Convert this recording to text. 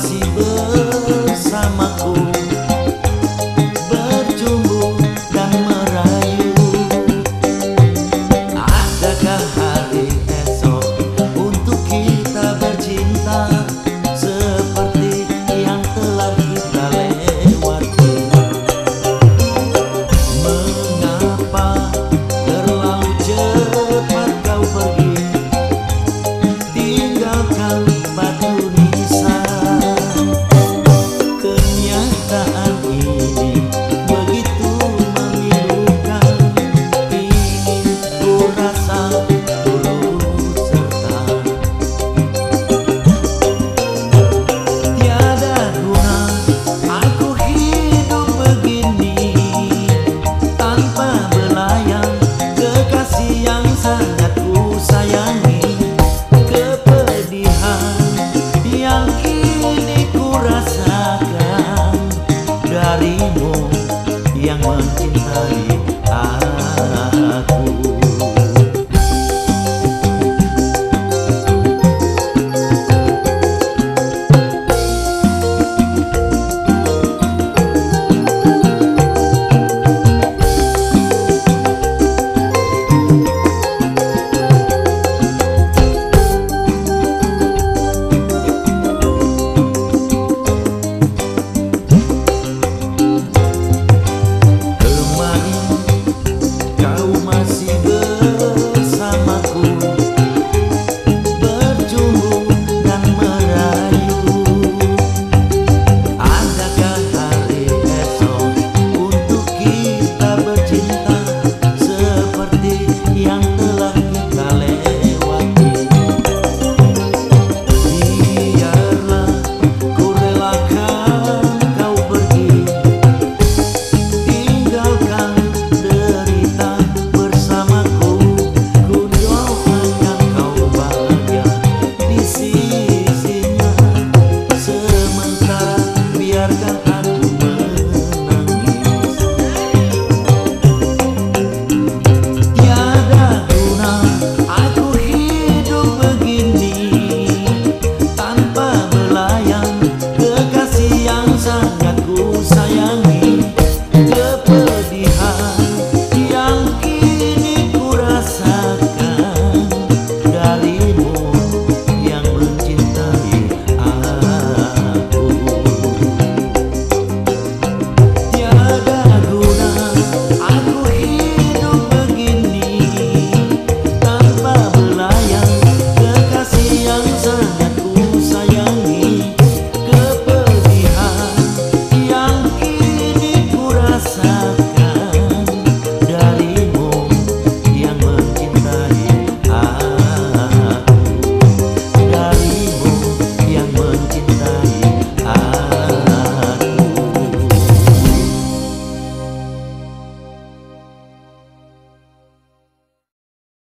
así kembalimu yang mencintai aku.